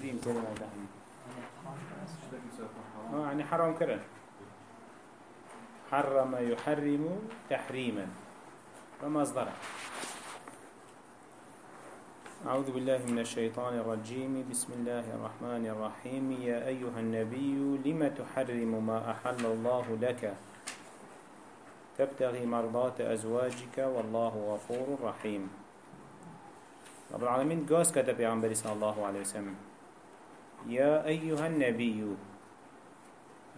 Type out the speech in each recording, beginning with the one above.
تحريم كلمة تحريم آه يعني حرام كرن حرم يحرم تحريما. ومصدره أعوذ بالله من الشيطان الرجيم. بسم الله الرحمن الرحيم. يا أيها النبي لم تحرم ما أحل الله لك؟ تبتغي مرضات أزواجك والله غفور رحيم. رب العالمين قاس كتب عن صلى الله عليه وسلم. يا أيها النبي.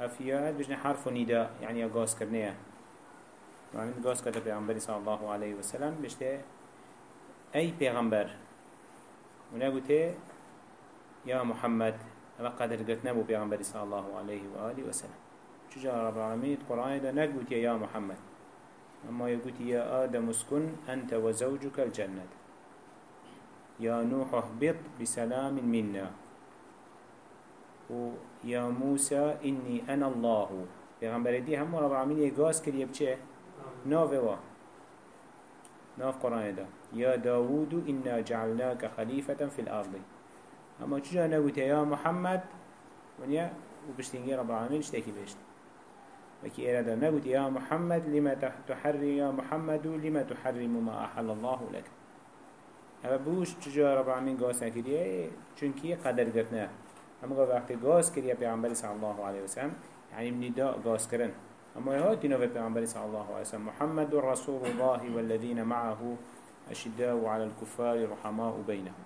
أفياد بجن حرف نداء يعني يا قاس كرنية. العالمين قاس كتب عن صلى الله عليه وسلم. بجته أي پیغمبر ونقول يا محمد أما قدر قلت نبو صلى الله عليه وآله وسلم. شجاع رب العالمين؟ القرآن ده نقول يا محمد. أما يقول يا آدم اسكن أنت وزوجك الجنة. يا نوح اهبط بسلام منا. ويا موسى إني أنا الله. پیغمبر دي هم رب العالمين يقاس چه؟ نافوا ناف قرآن ده يا داود إنا جعلناك خليفة في الأرض. أما تجا نقول يا محمد؟ ونيا وبشتنجي رب العالمين اشتكي بيشت وكي إرادة نقول يا محمد لما تحرم يا محمد لما تحرم ما أحل الله لك هذا بوش تجا رب العالمين قاسا كريا چونكي قدر قرتنا قال وقت قاس كريا بيعنبالي صلى الله عليه وسلم يعني من نداء قاس كرن أما يهاتي نوفي بيعنبالي صلى الله عليه وسلم محمد رسول الله والذين معه أشداء على الكفار رحماء بينهم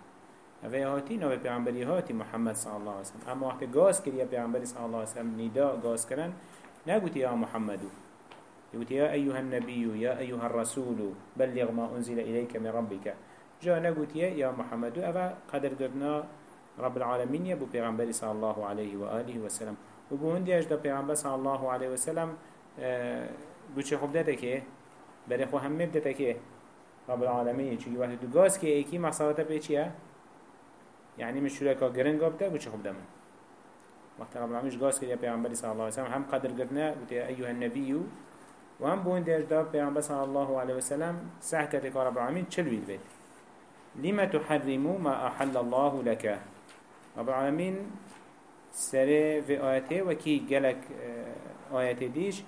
هذا يهاتي نوفي بيعنبالي هاتي محمد صلى الله عليه وسلم أما وقت قاس كريا بيعنبالي صلى الله عليه وسلم نداء قاس كرن نقول يا محمد. يقول يا أيها النبي يا أيها الرسول بلغ ما أنزل إليك من ربك جاء نقول يا محمد. أبا قدر قدنا رب العالمين يبو پیغمبر صلى الله عليه وآله وسلم وبو هندي أجد پیغمبر صلى الله عليه وسلم بو چه خوب داده که؟ بره خو همه بداده که؟ رب العالمين چونکه وقت دو گاز که ایکی مصابته به چیه؟ يعني مش شركا گرنگ بده بو چه خوب دمن وقت رب العالمين گاز که پیغمبر صلى الله عليه وسلم هم قدر قدنا بوده أيها النبي وهم بو هندي أجد پیغمبر صلى الله عليه وسلم سحكتك رب العالمين چل بيت بيت لما تحرموا ما أحل الله لك؟ رب العالمين سره في آياته وكي جلك آه، آياته ديش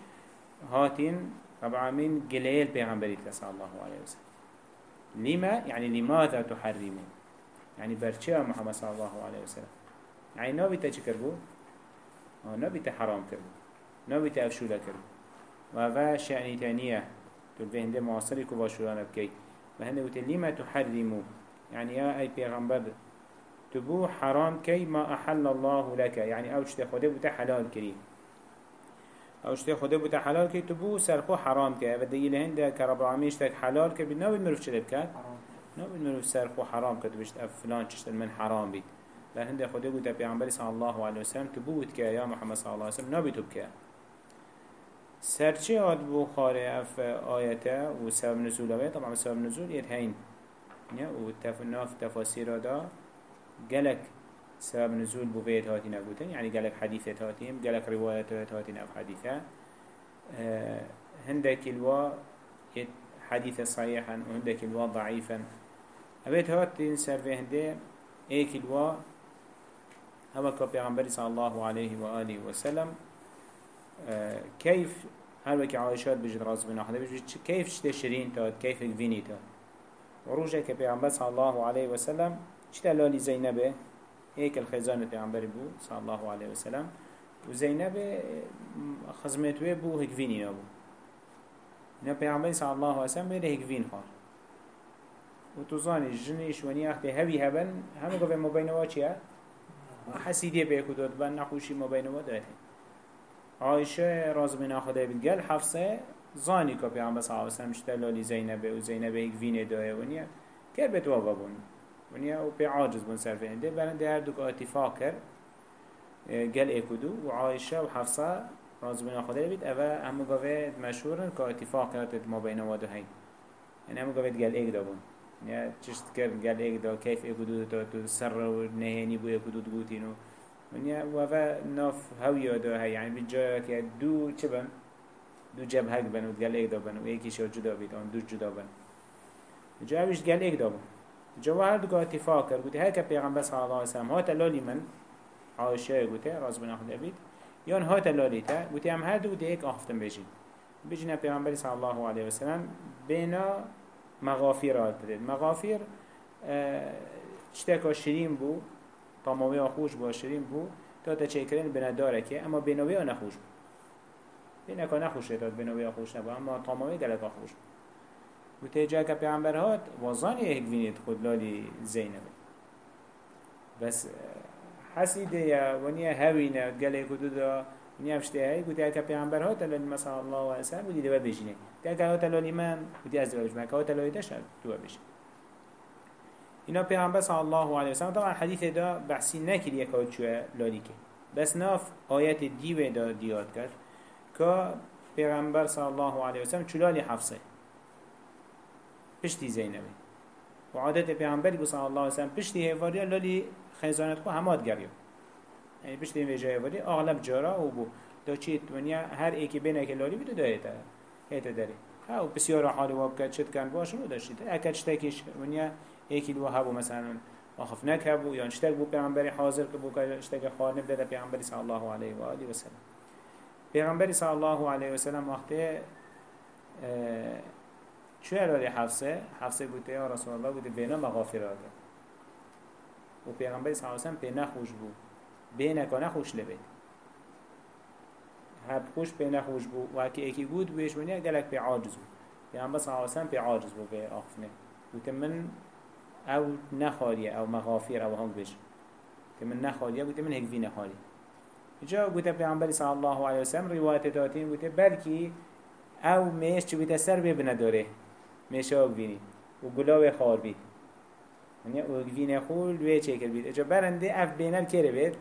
هاتين رب العالمين جليل بيغمبري صلى الله عليه وسلم. لما يعني لماذا تحرموا يعني برشا محمد صلى الله عليه وسلم. يعني نبي تشكر بو آه، نبي تحرام كربو نبي تأفشولا كربو وهذا شأني تانية تقول في هنده معاصري كباشولانا بكي وهنده لما تحرموا يعني يا أي بيغمبر تبو حرام كي ما أحل الله لك. يعني أو شتى خده بتا حلال كري. أو شتى خده بتا حلال كي تبو سرخو حرام كي. بدي لهند كرب العالمين شتك حلال كي بدنا بالمروف شلب كات نو بالمروف سرخو حرام كي تبشت فلان تشتل من حرام بيت لهند خده بتا بيعنبري صلى الله عليه وسلم تبو كي يا محمد صلى الله عليه وسلم نبي تبكي سرچه آد بو خاره اف آياته و سبب نزوله طبعا سبب نزول يتهين و تفناف تفاسير دا جلك سبب نزول بوفيت هاتي نقولتن يعني جلك حديثة هاتيم جلك روايات هاتين أو حديثة. أه هندك الوا حديثة صحيحا وهندك الوا ضعيفا. أبيت هاتين سر هنده إيك الوا هو كبيغمبر صلى الله عليه وآله وسلم أه كيف هل وكي عائشات بجد راز بنا حدا بجد كيف شتشرين تاد كيف الفيني تاد؟ وروجه كبيغمبر صلى الله عليه وسلم چی لالی زینبه هیکل خزان پیغمبر بو صلی الله علیه و سلم و زینب خزمتوه بو هکوینی نا بو. نا پیغمبر صلی الله علیه و سلم میره هکوین خان و تو زانی جنیش و نیاخت هوی هبن همه گفه مبین چی چیه؟ حسیدی به کدود بن نخوشی مبین و داره عایشه راز بنا خدا بیگل حفصه زانی که پیغمبر صلی الله علیه و سلم شده زینبه و زینبه هکوین داره و نیا کرد به بونی ونیا و پی عاجز بون سر فینده برنده هر دو اتفاق کر گل اکدو و عایشه و حفصه راز بنا خدا بید. اوه همه گاوه مشهورن که اتفاق کرد ما بین وادو هین. یعنی همه گاوه گل ایک دا بون. یا چشت کرد گل ایک دا کیف اکدو تا تو سر و نهینی بو اکدو دگوتینو ونیا و اوه ناف هوی دا هی یعنی بجای که دو چه بن؟ دو جبهک بن و گل ایک دا بن و یکیش جدا بید آن دو جدا بن. جایش گل ایک دا جوا هر دو اتفاق کرد گوتی هر که پیغمبر صلی الله علیه وسلم هات لالی من عایشه گوتی راز بنا خود بید یان هات لالی تا گوتی هم هر دو گوتی ایک آفتم بجید بجینا پیغمبر صلی الله علیه وسلم بینا مغافیر آلت دید. مغافیر اه، شریم بو طاموی خوش با شریم بو تا تا بنا داره که اما بینوی ها نخوش بو. بینه که نخوشه داد بینوی خوش نبو اما طاموی گلک خوش بو. گوته جا که پیغمبر هات وزانی وینید خود لالی زینب. بس حسیده یا ونیا هوینه گله کدو دا ونیا افشته هی گوته که پیغمبر هات لالی مثلا الله و اسلام بودی دو بجینه تا که هات لالی من گوته از دو بجینه که هات لالی داشت دو بجینه اینا پیغمبر صلی الله علیه وسلم. طبعا حدیث دا بحثی نکرد یک هات چوه لالی که. بس ناف آیت دیوه دا دیاد کرد که پیغمبر صلی الله علیه وسلم چلالی حفظه. پشتی زینبی. و عادت پیامبری بو صلی الله علیه و سلم پشتی هواریا لالی خیزانت خو همات گریو یعنی پشتی ویجای هواری اغلب جارا و بو. دا چیت ونیا هر ایکی بینه که لالی بیدو دایتا هیتا داری ها و بسیار حالی واب کرد چت کن باش رو داشتید اکد شتکیش ونیا ایکی دو هبو مثلا آخف نکبو یا شتک بو پیامبری حاضر که بو که شتک خار نبدأ پیامبری صلی الله علیه و آله و سلم. پیامبری صلی الله علیه و سلم وقتی چه اراده حفصه؟ حفصه بوده یا رسول الله بوده بینا مغافر آده. و پیغمبر صلی اللہ علیہ وسلم پی نخوش بو بینه که نخوش لبید. هب خوش پی نخوش بو و اکی اکی بود بویش ونیا گلک پی عاجز بو پیغمبر صلی اللہ علیہ وسلم پی عاجز بو آخفنه بوده من أو نخالیه أو مغافر أو هم بش که من نخالیه بوده من هکوی نخالی جا بوده پیغمبر صلی الله علیه وسلم روایت داتین بوده بلکی أو میش چو بوده سر ببنه داره. میشه اگوینی و گلاو خار بید یعنی اگوین خول وی چه کر بید اجا برنده اف بینل کره بید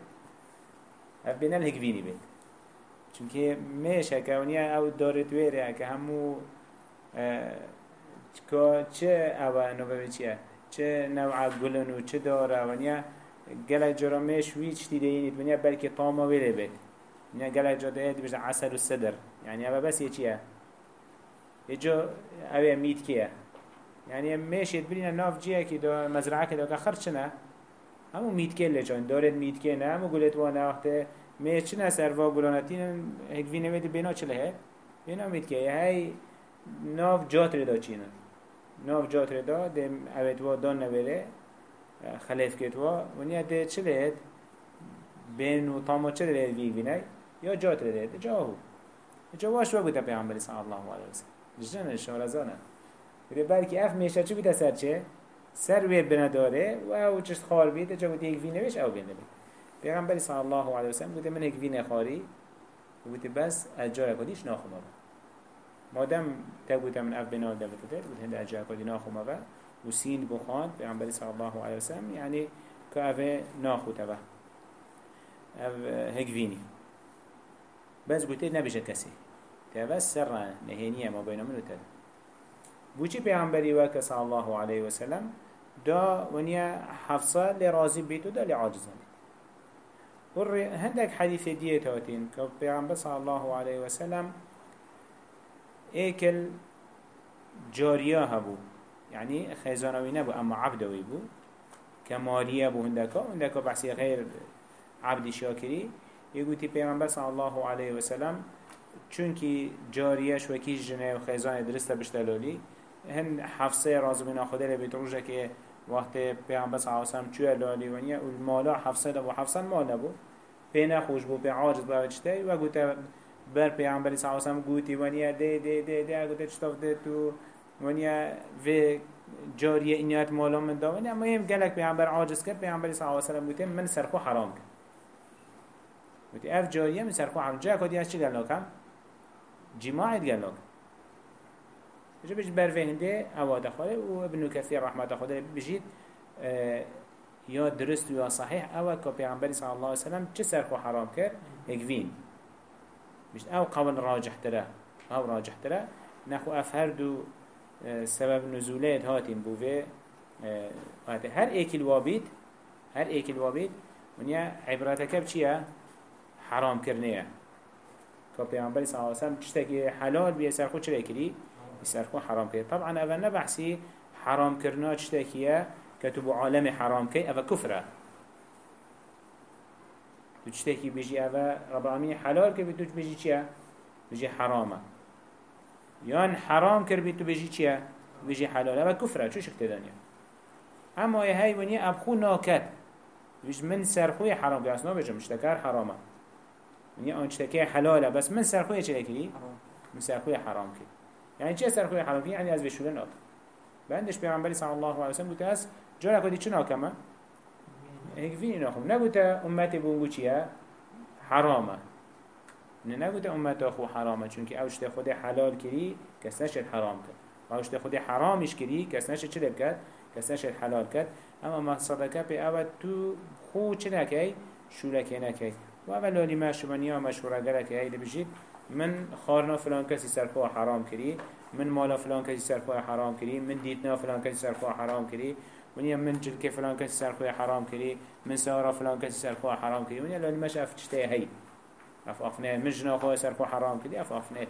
اف بینل هگوینی بید چونکه میشه که ونیا او دارت ویره که همو چه او نوبه چیه؟ چه نوع گلن و چه داره ونیا گلک جرا میش ویچ دیده اینید ونیا بلکه طاما ویره بید ونیا گلک جرا دیده بجا عسل و صدر. یعنی او بس یه چیه؟ يجو اوه ميت كيه يعني ماشيت برينا ناف دو مزرعه كي دو خرچنا همو ميت كيه لجان دارد ميت كيه نه؟ همو قلت وانا وقت ميت چنا سروا قلانتين هك في نميد بينا چله هي بينا ميت كيه هاي ناف جات ردا چينا ناف جات ردا دم اوه وا دان نبره خلیف کتوا ونیا ده چله بین و تاما چله وی وینای یا جات رده جاهو جواش و بوده پیامبر صلی الله علیه وسلم جنه شارزانه بده بلکه اف میشه چی بیده سر چه؟ سر وی بنداره و او چشت خار بیده جا بوده یک وینه بیش او بینه بید. پیغمبری صلی الله علیه وسلم بوده من یک وینه خاری بوده بس اجاره کدیش ناخوما با مادم تبوده من اف بنا ده بوده بوده هنده اجاره کدی ناخوما با و سین بخان پیغمبری صلی الله علیه وسلم یعنی که اوه ناخوته با او هک وینی. بس بوده نبیشه کسی. تبس سر نهينية ما بين من وتد بوچی پیامبری وک صلی الله علیه و سلم دا ونیا حفصه لرازی بیتو دا لعاجزان ور هندك حديث ديه تاتين كبيعمر صلى الله عليه وسلم ايكل جاريه هبو يعني خيزانوي نبو اما عبدوي بو كماليه بو هندكا هندكا بحثي غير عبد شاكري يقول تي بيعمر صلى الله عليه وسلم چونکی جاریش و کیش جنه و خیزان درسته بشتلالی هن حفظه راز بنا خدا رو بیت روشه که وقت پیغمبر صلی الله علیه و چوه لالی و نیا المالا حفظه و حفظه مال نبو پی نخوش بو پی عاجز بو چته و گوته بر پیغمبر صلی علیه و گوتی و نیا ده ده ده ده گوته چطاف ده تو؟ و نیا و جاریه اینیت مالا من و نیا مهم گلک پیغمبر عاجز کرد پیغمبر صلی و گوته من سرخو حرام کرد. گوتی اف جاریه من سرخو حرام. جا کدی از چی گلناکم جماعت قالوك. بجي بيش برفهنده اواد خاله و ابن كثير رحمة خدا بجيت آه يا درست يا صحيح أو كبيعنبري صلى الله عليه وسلم چه سرخو حرام كر اكفين بجيت أو قول راجح ترى أو راجح ترى نخو افهردو آه سبب نزولات هاتين بوفي آه هر ايك الوابيد هر ايك الوابيد ونيا عبرتك بچيه حرام كرنيه که پیامبری صلی الله علیه و سلم حلال بیه سر خود چه خود حرام کرد. طبعا اول نبحثی حرام کرنا چشتکیه كتب عالم حرام كي أفا كفرة تشتكي بيجي أفا رب العالمين حلال كي بتوش بيجي چيا بيجي حرامة. يان حرام كر بيتو بيجي چيا بيجي حلال أفا كفرة شو شكت دانيا اما هاي ونيا أبخو ناكت بيج من سرخوي حرام. كي أصلا بيجي مشتكار حرامة. ونيا أن تشتكي حلالة. بس من سرخوي چه لكي من سرخوي حرام كي يعني چه سرخوي حرام كي يعني از بشوله ناكت بعندش پیغمبری صلی الله علیه و سلم گفته است جارا کدی چه ناکمه هیچ فینی ناخم نگوته امتی بونگو چیه؟ حرامه. نه نگوته امت خو حرامه چون که اوشت خود حلال کری کس نشد حرام کرد. و اوشت خود حرامش کری کس نشد چه کرد؟ کس نشد کرد. اما ما صدقه به اول تو خو چه نکی؟ شولکی و اول لالی ما شمانیا مشهوره گلک هیده بجید من خارنا فلان کسی سرخوا حرام کری من مالا فلان کسی سرخوا حرام کری من دیتنا فلان کسی سرخوا حرام کری ونیا من جلک فلان کسی سرخوا حرام کری من سارا فلان کسی سرخوا حرام کری ونیا لالی مش اف چشته هی. اف افنه من جناخوا سرخوا حرام کری اف افنه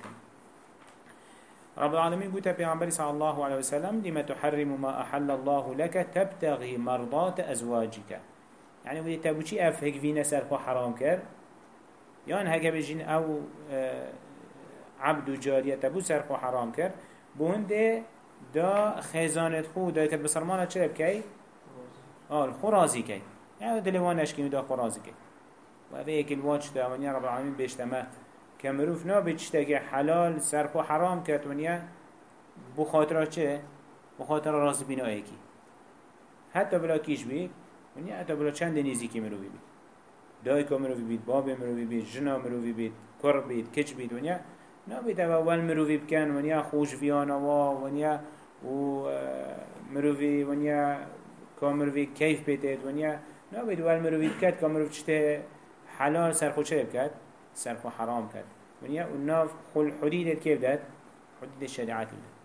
رب العالمين قلت بيعنبري صلى الله عليه وسلم لما تحرم ما أحل الله لك تبتغي مرضات أزواجك یعنی يعني ويدي تبوشي اف هيك هكفينا سرخو حرام كر يان هكا بجين او عبد و جارية تبو سرخو حرام كر بونده دا خزانت خو یعنی دا كت بسرمانه چه بكي؟ آه الخرازي كي يعني دلوان اشكي دا خرازي كي وهذا يك الواج دا ونيا رب العالمين بيشتما كمروف نابتشتاقي حلال سرخو حرام كت ونيا بخاطره چه؟ بخاطره راز بنائه كي حتى بلا كيش بي ونیا حتی بلا چند نیزی که مروفی بید دایکا مروفی بید باب مروفی بید جنا مروفی بید کر بید کچ بید ونیا نبید اول مروفی بکن ونیا خوش ویانا و ونیا و مروفی ونیا که مروفی کیف بیتید ونیا نبید اول مروفی بکد که مروف چته حلال سرخو چه بکد سرخو حرام کد ونیا و ناف خل حدیدت که بدد حدید الشریعت بدد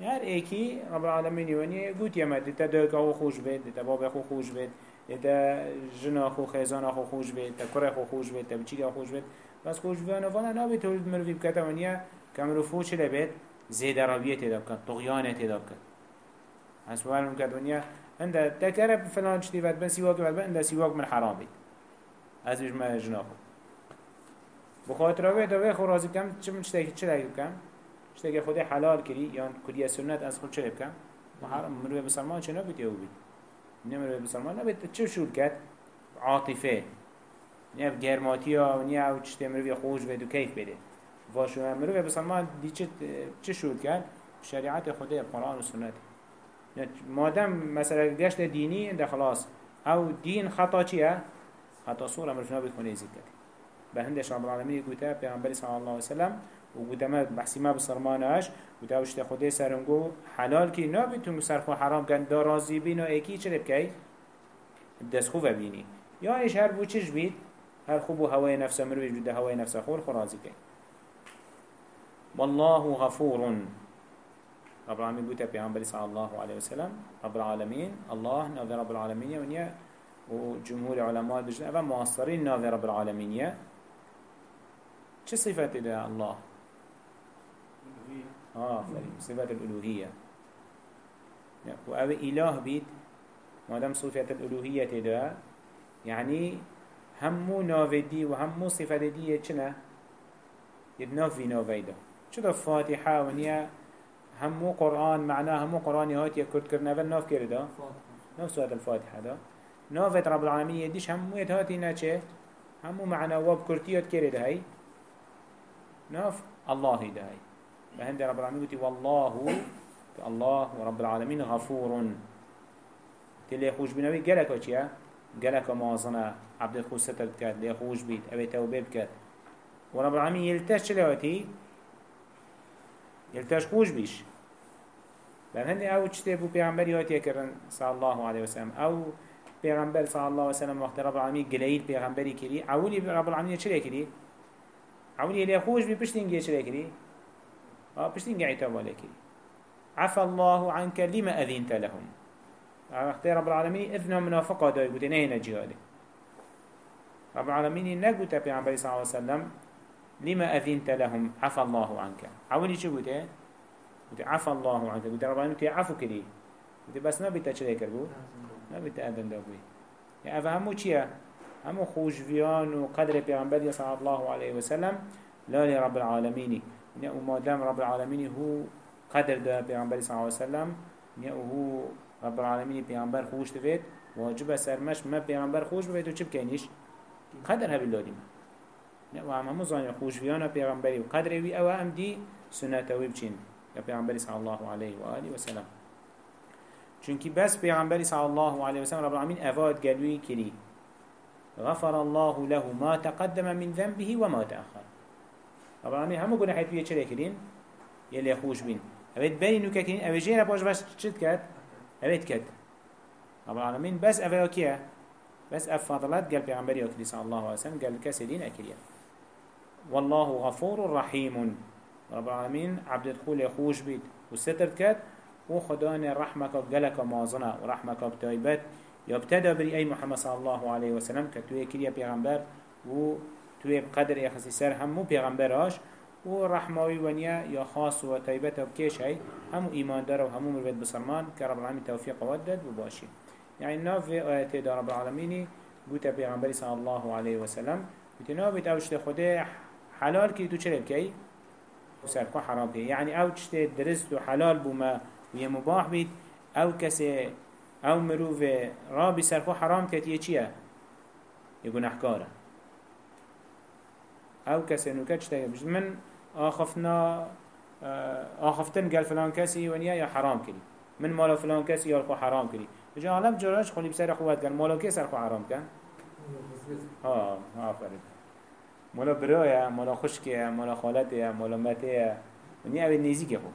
هر ایکی رب العالمین ونیا گوت یمد دیتا دوک او خوش بید دیتا باب خو خوش بید دیتا جنا خو خیزان خو خوش بید دیتا کره خو خوش بید دیتا بچیگ خوش بید. بس خوش بیان فانا نابی تولد مروفی بکتا ونیا که مروفو چه لبید زیده رویه تیدا بکن طغیانه تیدا بکن حسوال مکد ونیا انده تکره فلان چتی بد بن سیواک بد بن انده سیواک من حرام بید. از بیش من جناخو بخاطر اوه دوه خو رازی بکم چه من چتاکی چه بکم؟ شتێکە خودی حلال کری یان کلی سنت از خود چه بکەم؟ محرم مروی مسلمان چه نبید یهو بید؟ نه مروی مسلمان نبود چه شور کرد؟ عاطفه. نه گرماتی ها و نه او چه مروی خوش بده و کیف بده. واشو مروی مسلمان دیچه چه شور کرد؟ شریعت خودی قرآن و سنت. مادم مثلا گشت دینی انده خلاص. او دین خطا چیه؟ خطا صوره مرشنا خونه زید کرد به هندش رب العالمین گوته پیغمبری صلی الله علیه وسلم و ما بحثی ما بسرمانش گوته وشت خدا سرنگو حلال کی نابی تو مسرخو حرام کن دا رازی بین و ایکی چه بکی؟ دست خوب بینی. یا ایش هر بو چش بید؟ هر خوب هواي نفسه مروي جده هواي نفسه خور خرازي كي والله غفور. رب العالمين قلت بيعنبري صلى الله عليه وسلم رب العالمين الله نافي رب العالمين ونيا وجمهور علماء بجن أفا معاصرين نافي رب العالمين چه صفات ده الله؟ آه صفات الألوهية. وأبي إله بيت ما دام صفات الألوهية ده يعني همو ناودی و همو صفت دیه چنه؟ ید ناوی ناویده چرا فاتحه و نیا؟ همو قرآن معنا همو قرآنی هات یا کرد کرد نوه ناف سوات الفاتحه ده نافت رب العالمین یدیش همو ید هاتی نه همو معنا واب کرتیات کرده هی ناف الله ده هی بهند رب العالمين قلت والله الله ورب العالمين غفور. تلي خوش بنوي قالك وچيا قالك موازنة. عبد الخوش ستر بكات ليه خوش بيت؟ أبي توبة بكات. ورب العالمين يلتاش چلواتي يلتاش خوش بيش. بل هندي أو چته بو پیغمبری هاتی کرن صلى الله عليه وسلم. أو پیغمبر صلى الله عليه وسلم وقت رب العالمين قليل پیغمبری كري. اولی رب العالمين چلي كري؟ اولی ليه خوش بي پشتنگي چلي كري؟ آه پشتنگي عتاب كري عفى الله عنك لما أذنت لهم. وقت رب العالمين اذن منافقة داي قلت نهينا جهاده رب العالمين نقول تبي عن صلى الله عليه وسلم لما أذنت لهم عفى الله عنك. عولي شو قلت؟ قلت عفى الله عنك. قلت رب العالمين عفو كري دي بس نبيت چه كربو نبيت أذن دابوي يعني أفهمو چيه همو خوشویان و قدر پیغمبر صلی الله عليه وسلم. لا لرب العالمين. يعني وما دام رب العالمين هو قدر ده پیغمبر صلی الله عليه وسلم. يعني هو رب العالمين پیغمبر خوش تفيد واجب سرمش ما پیغمبر خوش بفيد و چه بکنیش قدر هبی لادیم و هم همو زانی خوشویان پیغمبری و قدر وی أو هم دی سنتوی بچین یا پیغمبری صلی الله علیه و آله و سلام چونکی بس پیغمبری صلی الله علیه و سلم رب العالمین افاد گلوی کری غفر الله له ما تقدم من ذنبه وما تأخر. رب العالمين همو حيث بيه چلي كرين يلي خوش بين اوید بینی نو كرين اوید جيرا باش باش چد كد اوید كد رب العالمين بس اوید كيه بس اف فضلات قال پیغمبر اكري صلى الله عليه وسلم قال كسي دين اكريا والله غفور رحيم. رب العالمين عبد الخول خوش بيت وستر كد وخدان رحمك قلك مازنا ورحمك بتايبت يبتدى بري أي محمد صلى الله عليه وسلم كتوية كريا پیغمبر و توی قدر يخصي سر همو پیغمبراش و رحماوی ونیا یا خاص و طیبت و کش هی همو ایمان داره و همو مروید بسرمان که رب العالمین توفیق ودد و باشی. يعني ناف في آيات دا رب العالمين قلت پیغمبر صلى الله عليه وسلم قلت ناف بيت اوشت خده حلال كي تو چرب كي وسرقو حرام كي يعني اوشت درست و حلال بوما ويا مباح بيت أو كسي أو مروف رابي سرقو حرام كت يچيه يقول احكاره أو كسي نوكتش تاقب من آخفنا آخفتن قال فلان كسي ونيا يا حرام كري من مال فلان كسي يا حرام كري جا عالم جراش خلی بسر خوات کن مالا کی سر خو حرام کن؟ ها آفرین. مالا برایه مالا خشکه مالا خالته مالا مته ونی اوی نیزی خو.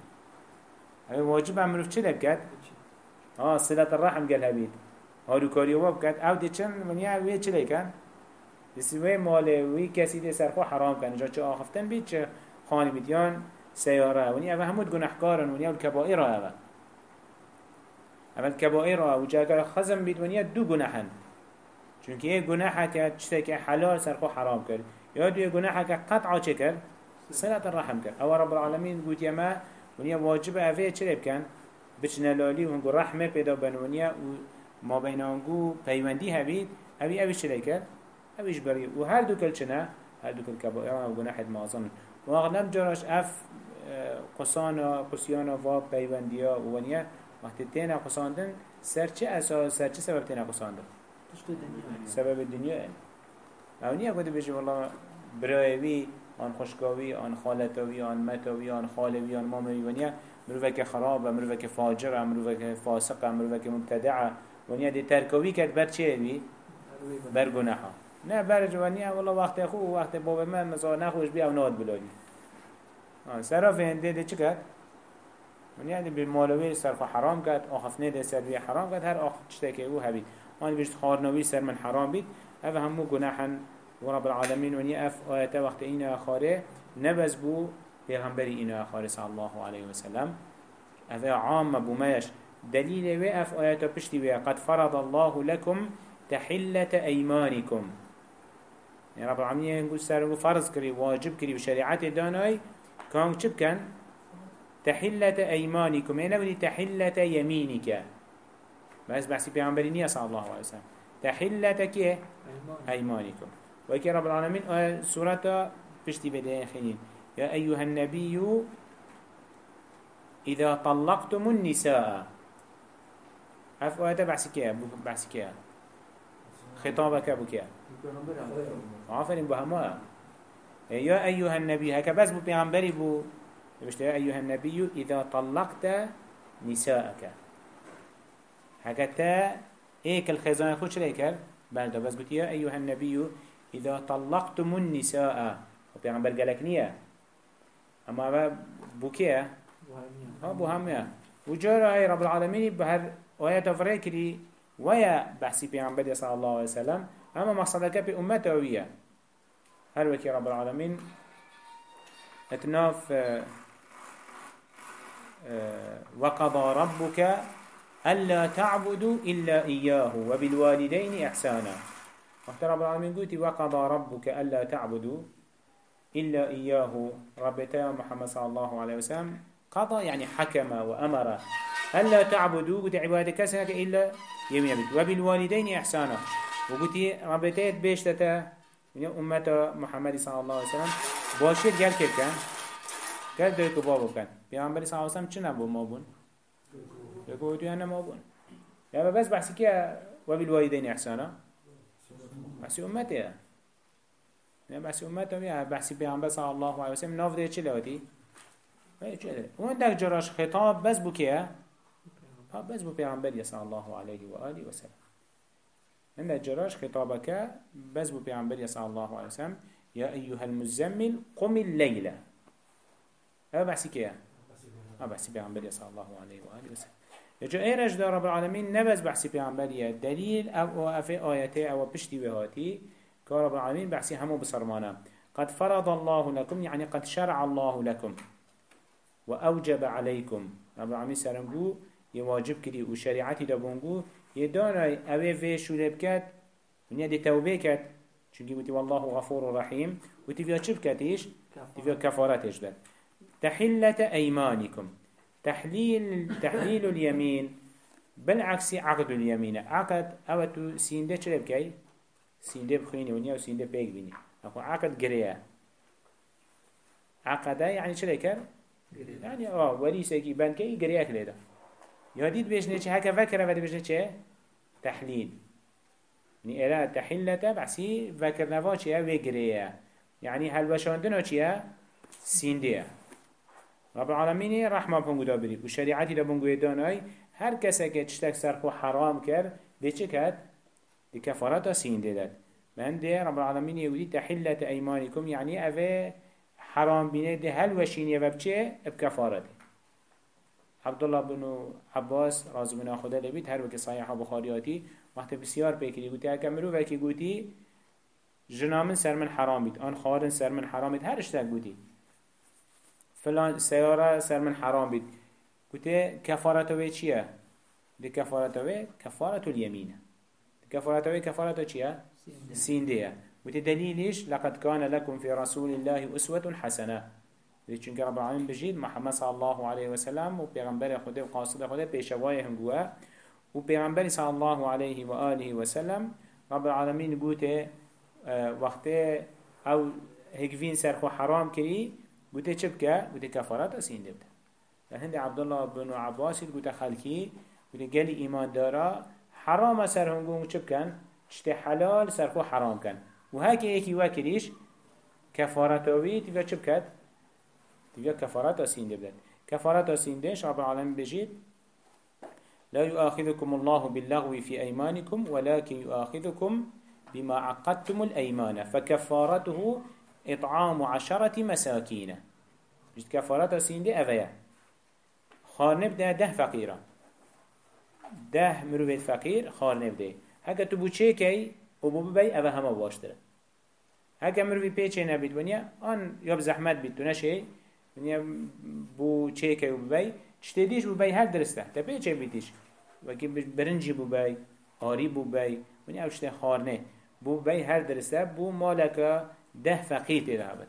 اوی واجب هم مروف چه لب کد؟ ها صلت الرحم گل هبید. هارو کاری واب کد. أو دی چن ونی اوی چه لیکن؟ دسیوه مال وی کسی دی سر خو حرام کن جا چه آخفتن بید چه خانی بیدیان سیاره. ونی اوی همود گناهکارن. ونی اول کبائره اوی اول. کبائر و جاگر خزم بید ونیا دو گناهن. چونکه یه گناه که چطه که حلال سرخو حرام کرد. یا دو گناه که قطعا چه کرد؟ صلة الرحم کرد. او رب العالمین گوت یما ونیا واجب اوه چه بکن بچنه لالی ونگو رحمه پیدا بن. ونیا و ما بین آنگو پیوندی هبید. اوی اوی چه کرد؟ اویش بری. و هر دو کل چنه؟ هر دو کل کبائر و گناه معظم و اغلب جراش اف قصانا قصیانا و پیوندیا و ونیا. وقتی تینا قصاندن سر چه أساس سر چه سبب تینا قصاندن؟ سبب الدنیا أو نیا کده بشه والله برایوی آن خشکاوی آن خالتاوی آن متاوی آن خالوی آن ماموی ونیا مروفه که خراب مروفه که فاجر مروفه که فاسق مروفه که مبتدع ونیا دی ترکوی کرد بر چه وی بر گناها. نه بر جوانیا والله وقت خو وقت باب من مثلا نخوش بیا و ناد بلادی سرا فهنده ده چه کرد؟ من يعني بالمالوي سر حرام كات آخفنه ده سر حرام كات هر آخ تشتكي أو هبيت وان بيشت خارنوي سر من حرام بيت هذا همو جناحا ورب العالمين وني اف آيات وقت إنا أخاره نبز بو پیغمبری إنا أخاره صلى الله عليه وسلم هذا عام بماش دليل وقف آيات بشتي قد فرض الله لكم تحلة أيمانكم يعني رب العالمين يقول سر فرض كري واجب كري بشريعات داناي كان چب كان تحلة أيمانكم هنا ولي تحلة يمينك بس بحسي بيعنبري نية صلى الله عليه وسلم. تحلة كيه أيمانكم وكي رب العالمين آه سورة بشتي بدأ خلين يا أيها النبي إذا طلقتم النساء. عف آيات بحسي كيه بحسي كيه خطابك أبو كيه عفرين بهما يا أيها النبي هكا بس بو بيعنبري بو. يا أيها النبي إذا طلقت نساءك هكذا إيك الخزانة خوش ليكر بعد بس قلت يا أيها النبي إذا طلقتم النساء. وبيعمل قالك نية أما بوكيه ها بوهمية وجرى أي رب العالمين بهر ويا تفريكري ويا بحسي بيعمل صلى الله عليه وسلم أما مقصدك بأمته ويا هل وكي رب العالمين؟ اتناف وقضى ربك ألا تعبدوا إلا إياه وبالوالدين إحسانا. وقت رب العالمين قلت وقضى ربك ألا تعبدوا إلا إياه. ربتا محمد صلى الله عليه وسلم قضى يعني حكم وأمر ألا تعبدوا. قلت عبادة كسنك إلا يمين وبالوالدين إحسانا. وقلت ربطيت بيشتتا من أمة محمد صلى الله عليه وسلم. باشير قال كيف كان؟ قال دوكو بابو كان. بيغمبر صلى الله عليه وسلم چه نبو ما بون؟ تو أنا ما بون. يعني بس بحثي كي وبالوالدين إحسانا؟ بحثي أمتي يعني بحثي أمتي بحثي بيغمبر صلى الله عليه وسلم. ناف ده چه لوتي وين دك جراش خطاب؟ بس بو ها بس بو پیغمبر صلى الله عليه وآله وسلم. عند جراش خطابك بس بو پیغمبر صلى الله عليه وسلم يا أيها المزمل قم الليلة هذا بحثي كيه ها بحثي پیغمبر صلى الله عليه وآله وسلم. يجو ايرج دار رب العالمين نبز بحثي پیغمبر دليل أو أفي آياته أو بشتي وهاتي. كرب العالمين بحثي همو بصرمانا. قد فرض الله لكم يعني قد شرع الله لكم. وأوجب عليكم. رب العالمين سرنجو يواجب كري وشريعتي دبونجو يدانا أوي في شولب كات ونيا دي توبه كات چونكي وتي والله غفور رحيم وتي فيها چب كاتيش تي فيها كفاراتش ده تحلة أيمانكم تحليل تحليل اليمين بالعكس عقد اليمين عقد أو تو سينده چلب كي سينده بخيني ونيا وسينده بيك بيني أكو عقد قرية عقد يعني چلب كر يعني آه وليسه كي بان كي قرية كليده ياديد بيجنه چه هكا فكرة وده بيجنه چه تحليل. يعني إلا تحلته بحسي فكر نوا چه وقريه يعني هل وشاندنه چه سينده رب العالمين رحمة بونگو دا بريد وشريعتي دا بونگو داناي هر که چتک سرخو حرام کرد ده چه کرد؟ ده کفارتا سینده داد. من ده رب العالمين يقولي تحلة أيمانكم. يعني أفه حرام بینه ده هل وشينيه وبچه بكفارته عبد الله بن عباس رازو من خدا لبيت هر وكي صحيح بخارياتي وقت بسيار بيكري قوتي اكملو وكي قوتي جنامن سر من حرام بيت آن خارن سر من حرام بيت هر اشتاك قوتي فلان سيارة سر من حرام بيت قوتي كفارته وي چيه دي كفارته وي كفارة اليمين كفارته وي كفارته چيه سين ديه قوتي دليلش لقد كان لكم في رسول الله أسوة حسنة. چونکه رب العالمین بجید محمد صلی الله علیه و سلم و پیغمبر خود و قاصد خود پیشوای هنگوه و پیغمبر صلی الله علیه و آله و سلم رب العالمین گوته آه، وقت أو هکوین سرخو حرام کری گوته چه بکه؟ گوته کفارت اسین دبده هند عبدالله بن عباس گوته خلکی گوته گلی ایمان دارا حرام سر هنگو چه بکن؟ چته حلال سرخو حرام کن و هاکی ایکی وکریش کفارتاوی تیگه چه بکد؟ تبقى كفارات أسين بدن. كفارات أسين ديش رب العالمين بجيد لا يؤاخذكم الله باللغو في أيمانكم ولكن يؤاخذكم بما عقدتم الأيمان فكفارته إطعام عشرة مساكين جد كفارات أسين دي أفيا خار نبدا ده فقيرا ده مروفيت فقير خار نبدا هكا تبو چيكي وبو ببي أفا هما هكا مروفي بيچه نبيد ونيا آن يب زحمت بيد تنشي ونیا بو چه و ببی چتیدیش ببی هر درسته تپه چه بیتیش وکی برنجی ببی آری ببی ونیا اوشته خارنه بو ببی هر درسته بو مالکا ده فقیر تیده هبد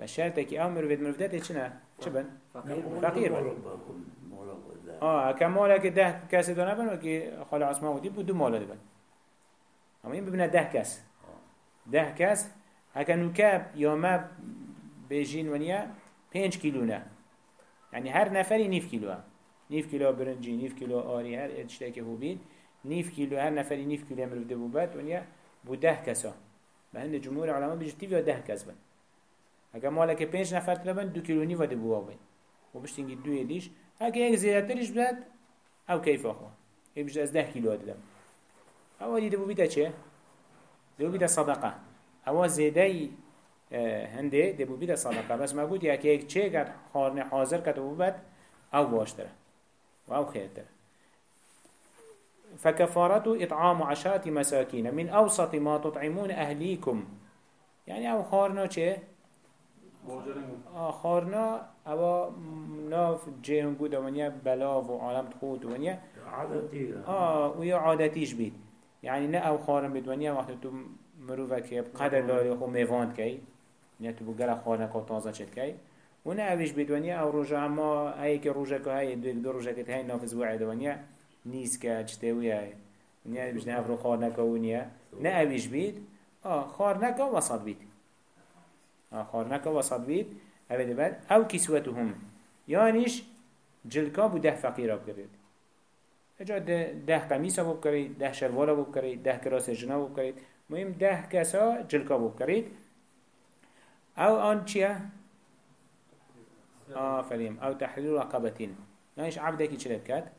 و شرطه که أو مروفید مروفیده چه بن؟ فقیر بن آه که مالک ده کسی دانه بن و که خال عصمه بودی بو دو مالا بن اما این ببینه ده کس ده کس هکه نوکب یا ما بیجین ونیا پنج کیلو نه. یعنی هر نفری نیف کیلو هم. نیف کیلو برنجی نیف کیلو آری هر اشتاک هو بید نیف کیلو هر نفری نیف کیلو هم رفته بود ونیا بو ده کسا. به هند جمهور علما بجتی و ده کس بند اگر که پنج نفر تلبن دو کیلو نیف ده بوا بند و بشتینگی دو یدیش. اگر یک زیادترش بد أو کیف آخوا. ای بجت از ده کیلو دادم أو دیده بو بیده چه؟ دو بیده صدقه. أو زیده هنده دبو بیده صدقه بس ما گود یکی یک چه کرد خارن حاضر کرد و بد أو باشتره و أو خیرتره فكفارة إطعام عشرة مساكين من أوسط ما تطعمون أهليكم يعني أو خارنا چه؟ آه خارنا أو ناف جيهم قود ونيا بلاف وعالم تخوت ونيا عادتي آه ويا عادتيش بيت يعني نا أو خارن بيت ونيا وقت تو مروفك قدر داري خو ميفاند كي نه تو بگره خانه که تازه چت کی و نه اویش بید ونیا أو روژه اما هایی که روژه که هایی دو دو روژه که هایی نافذ وعده ونیا نیست که چتوی هایی ونیا بجنه افرو خار نکا ونیا نه اویش بید آه خار نکا وسط بید آه خار نکا وسط بید اوه بعد أو کسوتهم یعنیش جلکا بو ده فقیره بکرد اجا ده, ده قمیسا بو بکرید ده شلوالا بو بکرید ده کراس جنا بو بکرید مهم ده کسا جلکا بو بکرید أو آن چیه؟ آفرین أو تحریر رقبتین یعنیش عبدکی چه بکد؟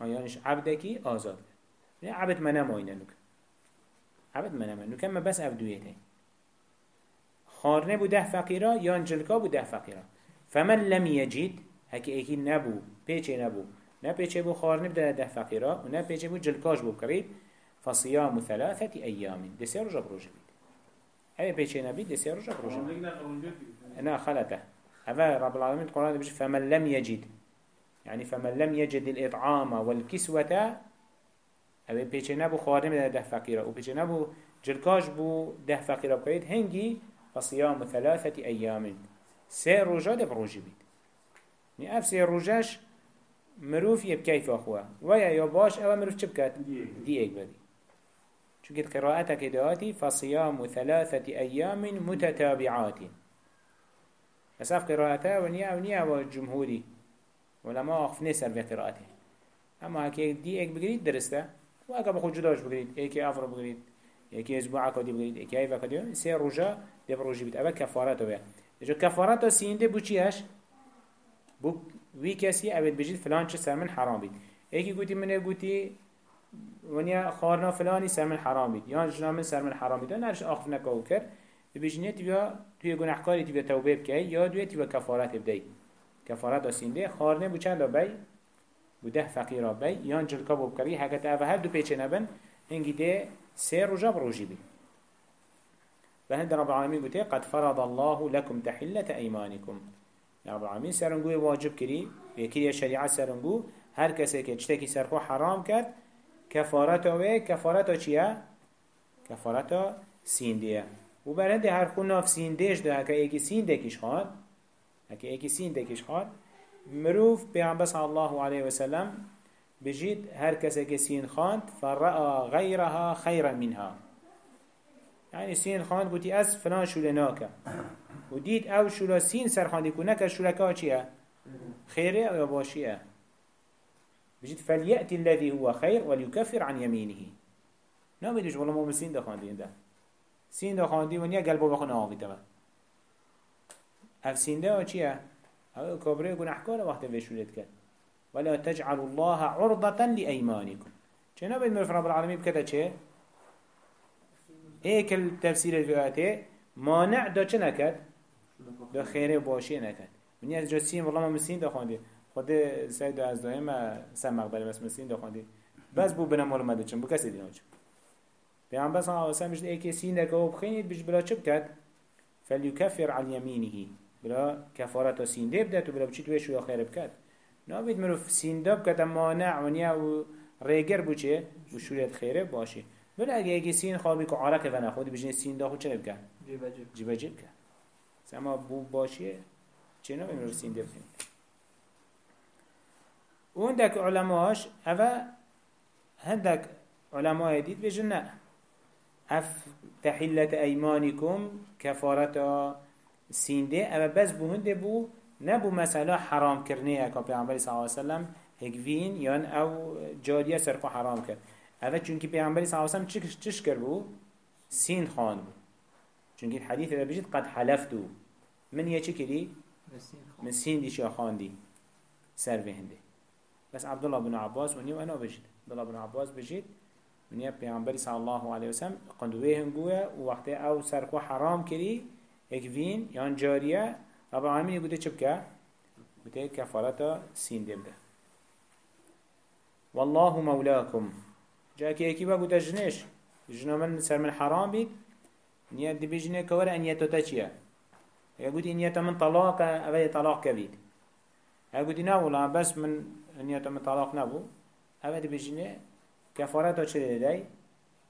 یعنیش عبدکی آزاد. یعنی عبد منم آینه نک عبد منم نکم ما بس افدویته خارنه بو ده فقیرا یا جلکا بو ده فقیرا فمن لم يجد هكي ايكي نبو بيچه نبو. نه بيچه بو خارنه بده ده فقيرا و نه بيچه بو جلكاش بو قريب فصيام ثلاثة أيام دسي رجع بروجه هذا بيچه نبي دسي رجع بروجه أنا خلته هذا رب العالمين القرآن بيجي فمن لم يجد يعني فمن لم يجد الإطعام والكسوة هذا بيچه نبو بده ده فقيرا و بيچه نبو جلكاش بو ده فقيرا بقريب هنجي فصيام ثلاثة أيام روجا ده بروجي بيت ني اف سه روجاش مروف يب كيف اخوه ويا يا باش أو مروف بكت دي ايك بدي چونك قراءتك دهاتي فصيام ثلاثة أيام متتابعات. بس اف قراءتها ونيا ونيا وجمهوري ولا ما اخف نسر في قراءته أما هكي دي إيك بقريد درسته وأكا بخو جداش بقريد إيكي افر بقريد إيكي أسبوع كدي بقريد إيكي أيفا كدي سه روجا دي بروجي بيت. أبا كفارته بيه اجا كفارته سينده بو چيش بو وی کسی اوید بجید فلان چه من حرام بید یکی گوتی منه گوتی ونیا خارنا فلانی سر من حرام بید یا جنا من سر من حرام بید نرش آخف نکاو کرد. بجنیه تیویا توی گناهکاری تیویا توبه بکی یا دوی تیویا کفارت بدهی. کفارت آسینده خارنه بو چند بی بو ده فقیرا بی یا جلکا بو بکری. حکت اوه هر دو پیچه نبن. هنگی ده سه روژا بروژی بید فهند رب العالمين قلت قد فرض الله لكم تحلة أيمانكم رب العالمين سرنگو واجب كري يكري شريعة سرنگو. هر کسی که چتکی سرخو حرام کرد کفارت اوه کفارت چیه؟ کفارت سینده و برند هر خون ناف سیندهش ده اکا ایکی سینده کش خان اکا ایکی سینده کش خان مروف پیغمبر صلی الله علیه وسلم بجید هر کس که سین خان فرعا غیرها خیر منها یعنی سین خان گوتی از فلان شوله ناکه و دید او شوله سین سرخاندی کنه که شوله که چیه؟ خیره یا باشیه بجد فليأتي الذي هو خير وليكفر عن يمينه. يدوش والله مو سين دخاندي ده. سين دخاندي ونيا قلبه بخنا آغي تبا. أف سين ده چيا؟ أو كبره يكون أحكار وقت بشولت كد ولا تجعل الله عرضة لأيمانكم. چنا بيد مرف رب العالمين بكذا چه؟ هيك التفسير الفئاته مانع دا چه نكد؟ دا خيره باشي نكد. از جسيم والله ما مسين دا خانده خود سید از دائم سم مقبره بس مسین دخاندی بس بو بنام مال چون بو کسی دینا پیامبر صلی بس علیه و بشت ای کسی نکو بخینید بش بلا چب کرد فلیکفر عن یمینه بلا کفارت سیندب دت و بلا بچی وش و خیر بکد؟ نابید مرو سیندب کت مانع و نیا و ریگر بوچه و شوریت خیره باشه. ولی اگه اگه سین خوابی که عرق و نخود بجنه سین خود چه بکن؟ جیبه جیب جیب سما بو باشه چه مرو سیندب کن دک علماش اوه هندک علماء دید بجن نه أف تحلت ایمانکم کفارت سینده اوه بس بو هنده بو نبو مثلا حرام کرنه اکا پیغمبری صلی اللہ علیہ وسلم هکوین یان أو جاریه سرخو حرام کرد هذا چونکی پیامبری صلی الله علیه و سلم چش کرد بو؟ سین خان بو. چونکی حدیث ده بجید قد حلفتو من چی کردی من سین دیش یا خاندی سر بهنده بس عبدالله بن عباس ونیو أنا بجید عبدالله بن عباس بجید ونیا پیامبری صلی الله علیه و سلم قندوه و وقت أو سرکو حرام کردی اکوین یان جاریه. رب بوده چه بکه؟ بوده کفارتا سین ده. والله مولاكم جا که یکی بگو تجنش جنا من سر من حرام بید. نیت دی بجنه کور انیتا تا چیه؟ یا گوتی انیتا من طلاق اوه طلاق کبید یا گوتی نه ولا بس من انیتا من طلاق نبو اوه دی بجنه کفارتا چه ده دی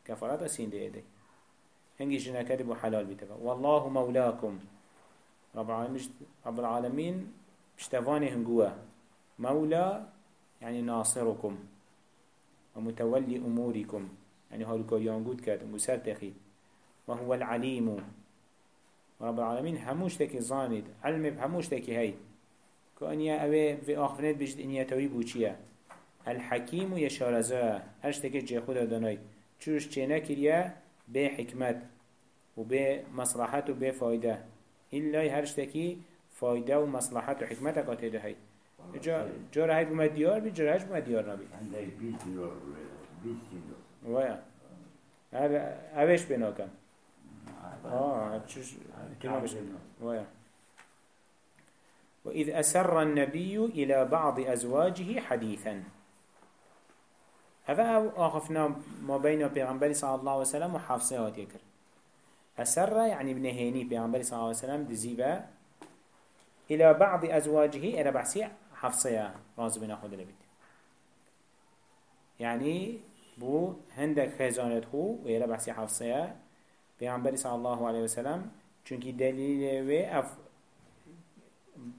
کفارتا سین ده دی هنگی جنا کردی بو حلال بیده والله مولاکم رب العالمين رب العالمين بشتفاني هنقوه مولا يعني ناصركم ومتولي أموركم يعني هالكو يانقود كات مسرتخي وهو العليم رب العالمين هموش تكي زاند علم بهموش تكي هاي كأنيا أوي في آخرين بجد إنيا توي بوچيا الحكيم يشارزا هرش تكي جي خدا داناي چوش چينا كريا بي حكمت وبي مصلحت وبي فايدة إلا هرش تكي فايدة ومصلحت وحكمت قاتل هاي جا جا رهي بما ديار بي جا رهيش بما ديار نبي عندك بيت دولار بيت دولار ويا هذا اوش بناكم آه تشوش كلمة مش ويا وإذ أسر النبي إلى بعض أزواجه حديثا. هذا آخفنا ما بين پیغمبر صلى الله عليه وسلم وحافظه يكر أسر يعني بنهيني پیغمبر صلى الله عليه وسلم دزيبا إلى بعض أزواجه إلى بحثي حفصية راز بنا خود لبيت يعني بو هندك خزانت خو ويلا بحثي حفصية پیغمبر صلى الله عليه وسلم چونكي دليل و اف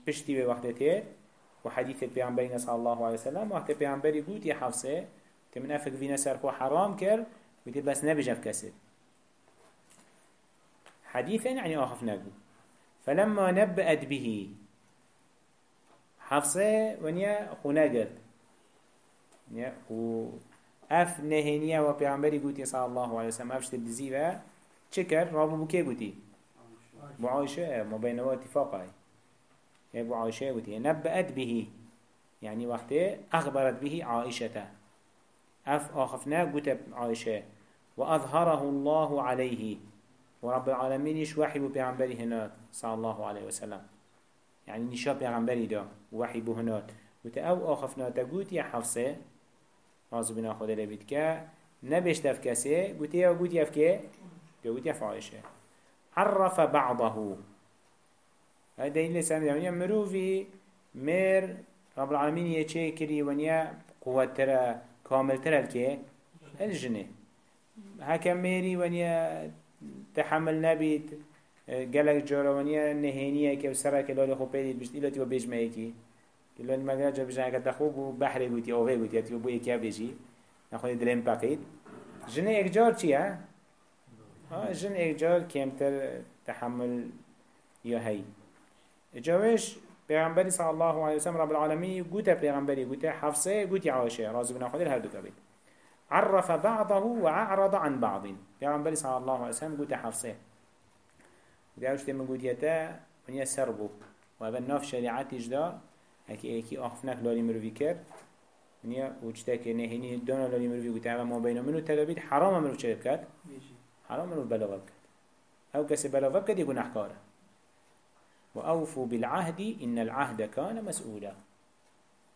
پشتی و وقتته و حدیث پیغمبر صلى الله عليه وسلم. وقت پیغمبری گوت یا حفصه تمن افك فينا سرخو حرام كر وتي بس نبجف كسر حديثا يعني آخف نبو فلما نبأت به حفصه ونيا خونه قرد و اف نهنية و پیغمبری گوتی صلی الله عليه وسلم. افشت دزی و چکر رابو بو که گوتی بو عایشه ما بینوا اتفاق هاي بو عایشه گوتی نبأت به. يعني وقت أخبرت به عائشة. أف آخفنا قتب عائشة وأظهره الله عليه. ورب العالمين يش وحي بيعنبري هناك صلى الله عليه وسلم. يعني نشا بيعنبري دا وحي بو هناك. وتا أو آخفنا تقوت يا حفصة راضي بنا خود لبيت كا. نبش دف كسي قوت يا قوت يفكي قوت يف عائشة. عرف بعضه. هذا دليل سامي يعني. مروفي مير رب العالمين يچه كري ونيا قوة ترى كامل ترى الكي الجنة. هكا ميري ونيا تحمل نبيت قالك جورا ونيا نهينية كي وسرا كلالي خو بيدي بجت إلا تيو بيج ميكي كلالي مقرأ جا بجنا كتا خوب بحري قوتي أوهي قوتي تيو بو يكيا بيجي نخوني دلين باقيد جنة إكجار؟ ها؟ جن إكجار كيمتر تحمل يا هي جوش پیغمبری صلی الله علیه وسلم رب العالمین گوته پیغمبری گوته حفصه گوتی عایشه راضی بنا خودی هر دو کبید عرف بعضه وأعرض عن بعض. پیغمبری صلی الله علیه وسلم گوته حفصه. دیوشت من گوتیتا من يسربو و اول ناف شریعت اجدا اکی ایکی آخفنک لالی مروی کرد. ونیا وجتا که نهینی دانا لالی مروی گوته اما ما بین منو تلابید حرام منو چه کرد. حرام منو بلغب کرد. أو کسی بلغب کرد يكون احکاره وأوفوا بالعهد إن العهد كان مسؤولا.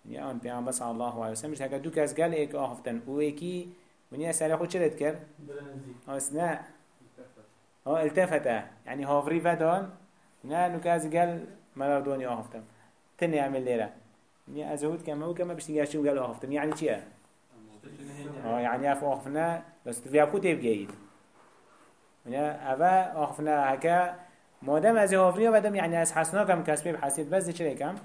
يعني أن بيان بس الله عليه وسلم هكذا دو كاس قال إيك آهفتن وإيكي من يسأل خود شرد كر أسناء ها التفت. يعني هافري فدان نا نكاز قال ملاردوني آهفتن. تني عمل ليرة يعني أزهود كما هو كما بشتنجي شو قال آهفتن. يعني چيه آه يعني أف آهفتنا بس في أكو تيب جيد يعني أفا آهفتنا هكا مادام از هافریا بدم یعنی از حسناکم کسبه بحسید بس چه کم؟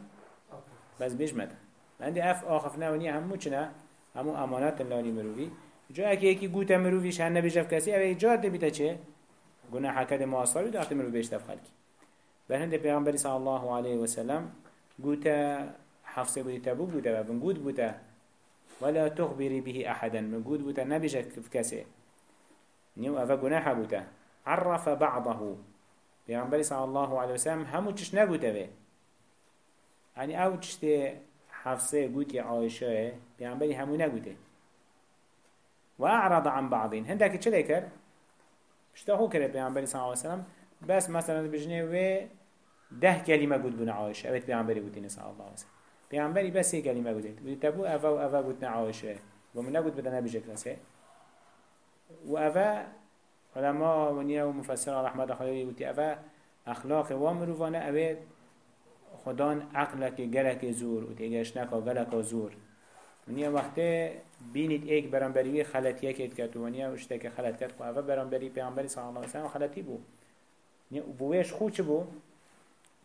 بس بیش مده عندي اف آخف نونی همو چنه همو امانت لانی مروی. جا اکی یکی گوت مرویش هن نبیجف کسی اوه جا ده بیتا چه؟ گناه حکد معاصر بیده اخت مروی بیشتف خلکی. بهند پیغمبری صلی الله علیه وسلم گوت حفظه بودی تبوک بوده و بنگود بوده. ولا تخبري به أحدا من قود بوتا نبيجك كسي نيو أفا قناح بوتا عرف بعضه. پیغمبر صلی الله علیه وسلم همو چش نگوته به یعنی أو چشت حفصه گوتی عایشه پیغمبری همو نگوته و اعرض عن بعضین. هندک چه کرد؟ اشتاقو کرد پیغمبری صلی الله علیه وسلم. بس مثلا بجنه و ده کلمه گود بنا عایشه. اوید پیغمبری گوتین صلی الله علیه وسلم. پیغمبری بس یک کلمه گوتید بودی تبو اوه و اوه گوتنا عایشه. و من نگوت بدن نبیجه کلاسه و اوه علماء ونیا و مفسر رحمت خدایی گوتی اوه اخلاق و مروفانه اوه خدان عقلك گلک زور و تیگش نکا گلک زور. ونیا وقتی بینید ایک برانبریوی خلط یکید کرد ونیا اشته که خلط کرد خو اوه برانبری پیانبری صلی اللہ علیہ وسلم خلطی بو. بویش خود چه بو؟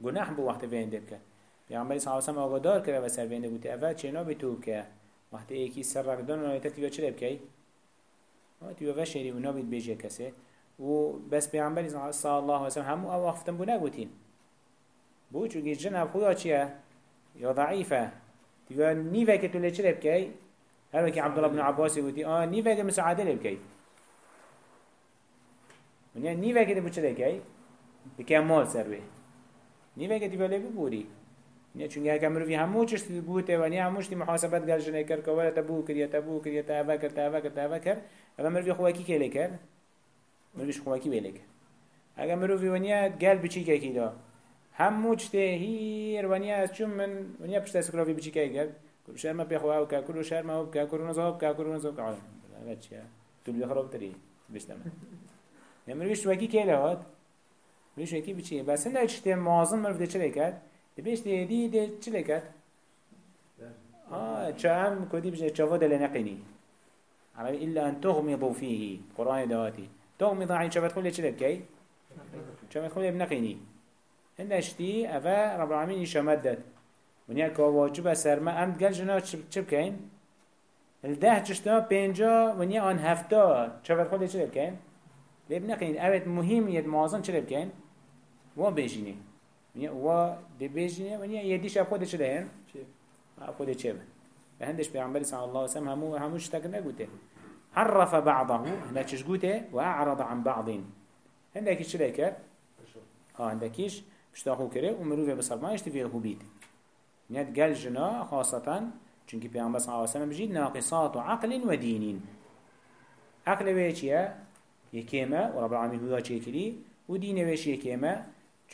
گناه بو وقت وینده بکن پیامبری صلی الله علیه و سلم آگادار کرده و سر وینده بوده اول چه به تو که وقتی یکی سر رکدان آیت تیوا چه بکی تیوا و شری و نابید بیجه کسی. و بس پیامبری صلی الله علیه و سلم همو أو وقتم بو نگوتین بو چونکه جنب خویا چیه؟ یا ضعیفه. تیوا نیوه که تو لیچه بکی هر وکی عبدالله بن عباس گوتی آه نیوه که مساعده لبکی ونیا نیوه که تو چه لکی بکم مال سر به نیوه که تیوا لبی بوری نه چون اگه مروی همو چشتی بوده و نه هموش تی محاسبت گل جنه کر که ولی تبو کرد تبو کرد تبا کرد تبا کرد تبا کرد. اگر مروی خواهی کی کلی کرد؟ مرویش خواهی کی بیلی کرد؟ اگر مروی ونید گل بچی که کی دا؟ هم موچته هیر ونید چون من ونید پشت سکرافی بچی که کرد؟ کل شهر ما پیخواه و که کل شهر ما و که کرون از که کرون از آب که آن اگر چی ها؟ تو بیده خراب تری بشت من یا مرویش خواهی کی کلی هاد؟ مرویش خواهی کی بچی؟ بس این در چطه مازن مروی چه لیکرد؟ دی بشت دی دی چه لیکرد؟ آه چه هم کدی بشت چه ها دل عربي إلا أن تغمضوا فيه. قرآن دواتي تغمض عن شفت خلي چلب كي؟ شفت خلي بنقيني. هند أشتي أفا رب العالمين يشمدد ونيا كواجب سرما أمد قال جنا چب كين؟ الده چشتا پنجا ونيا آن هفتا شفت خلي چلب كين؟ لب نقين أبد مهم يد معظم چلب كين؟ وان بيجيني. ونیا و دبیجنه ونیا یدیش اپ خودش دهن اپ خودش چه به هندش پیامبر صلی الله علیه و سلم همو هموش تک نگوته. عرف بعضه. هنا چش گوته و اعرض عن بعض. هندکی چه کرد ها هندکیش مشتاقو کرده و مروه بسرمایش تفیه هبید نیت گل جنا خاصتا چونکی پیامبر صلی الله علیه و سلم بجید ناقصات عقل و دین عقل ویچیه یکیمه و رب العالمین هدا چه کری و دین ویش یکیمه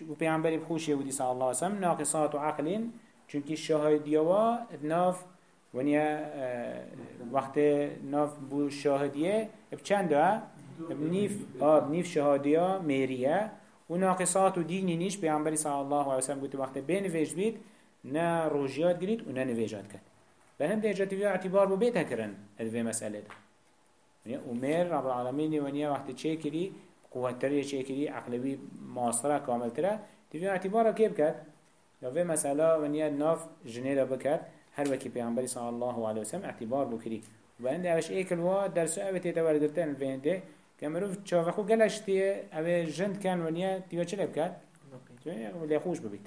و پیامبری بخوش یهودی صلی الله علیه و سلم ناقصات عقل. شاهدی و ناف ونیا وقت ناف بو شاهدیه بچند ها بنیف آب نيف شهادية ميرية وناقصات ديني نيش بيعنبري صلى الله عليه وسلم قلت وقت بين فيج بيت نا روجيات قريت ونا نفيجات كت بهم ديجا تبيع اعتبار بو بيتها كرن هذه مسألة ونیا امیر رب العالمين ونیا وقت چه کری قوت تری چه کری عقلبی معاصره کامل تره تیوی اعتباره که بکد یا به مسئله ونیا ناف جنیره بکد هر وکی پیامبری صلی الله علیه وسلم اعتبار بکری. و انده اوش ایکل و درسو اوه تیتا ورگرتن الفینده که مروف چاوخو گلشتیه اوه جند کن ونیا تیوی چه بکد؟ ولی خوش ببید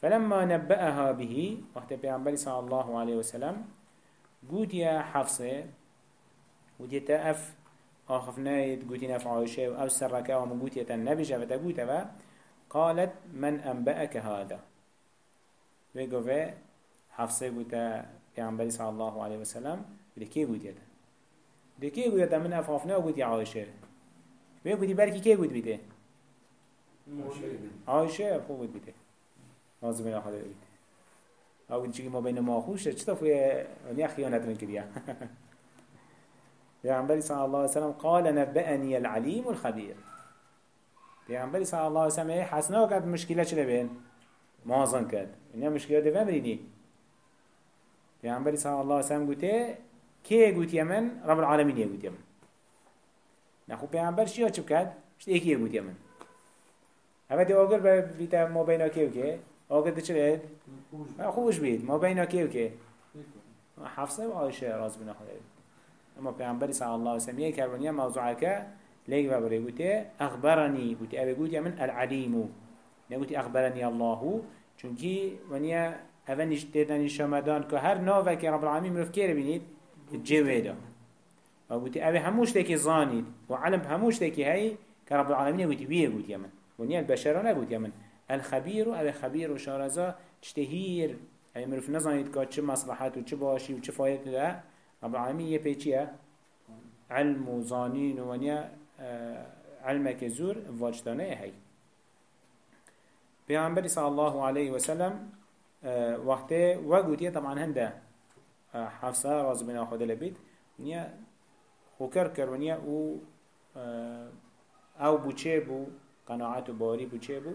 فلما نبأها به وقت پیامبری صلی الله علیه وسلم قوت يا حفصه وديت أف آخف نايد قوتي نفع عائشة أو سركا ومقوتي النبي جفت قوتا قالت من أنبأك هذا. وقفة حفصة قوتا پیغمبر صلى الله عليه وسلم بده كي قوتي ده كي قوتي من أفافنا وقوتي عائشة وقوتي بركي كي قوت بده عائشة أبو قوت بده نازم الله خدا بده أو چیزی ما بین ما خوشه چطور فوی نیا خیانت من پیغمبر صلی الله علیه وسلم قال نبأني العليم الخبير پیغمبر صلی الله علیه وسلم حسنا کرد مشکل چه بین مازن کرد اینا مشکل ده بمرینی پیغمبر صلی الله علیه وسلم گوته کی گوتی من؟ رب العالمین یه گوتی من. نخو پیغمبر چی چه کرد؟ شت یکی گوتی من. اما دی آگر به بیتا ما بینا کیو که؟ آگر ده چه بید خوش بید ما بینا کیو که؟ حفصه و عایشه راز بنا خدا اما پیامبری صلی الله علیه و سلم یک کردنی موضوع که و بری گوته اخبرنی گوته. ابی گوته من العلیم. نگوته اخبرنی الله. چونکی ونیا اونیش دیدن شامدان که هر ناوه که رب العالمین مروف که رو بینید جوهدا و بودی اوه هموش دکی زانید و علم هموش دکی هی که رب العالمین بودی ویه بود یمن و نیا البشرانه بود یمن الخبیر و اوه خبیر و شارزا چتهیر اوه مروف نزانید که چه مصلحت و چه باشی و چه فایده ده رب العالمین یه پیچیه علم و زانین و نیا علم زور واجدانه هی پیامبری صلی الله علیه و سلم وقت وقوتيه طبعا هنده. حفصه راز بنا خود لبيت ونيا خوكر كر ونيا أو أو بوچه بو قناعت و باری بوچه بو.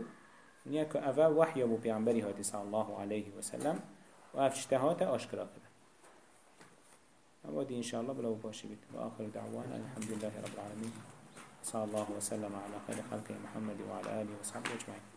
ونيا اوه وحی بو پیامبری هاتی صلى الله عليه وسلم و افشتهات آشکرا کرد ودي إن شاء الله بلو باشي بيت وآخر دعوانا الحمد لله رب العالمين صلى الله وسلم على خير خلقه محمد وعلى آله وصحبه أجمعين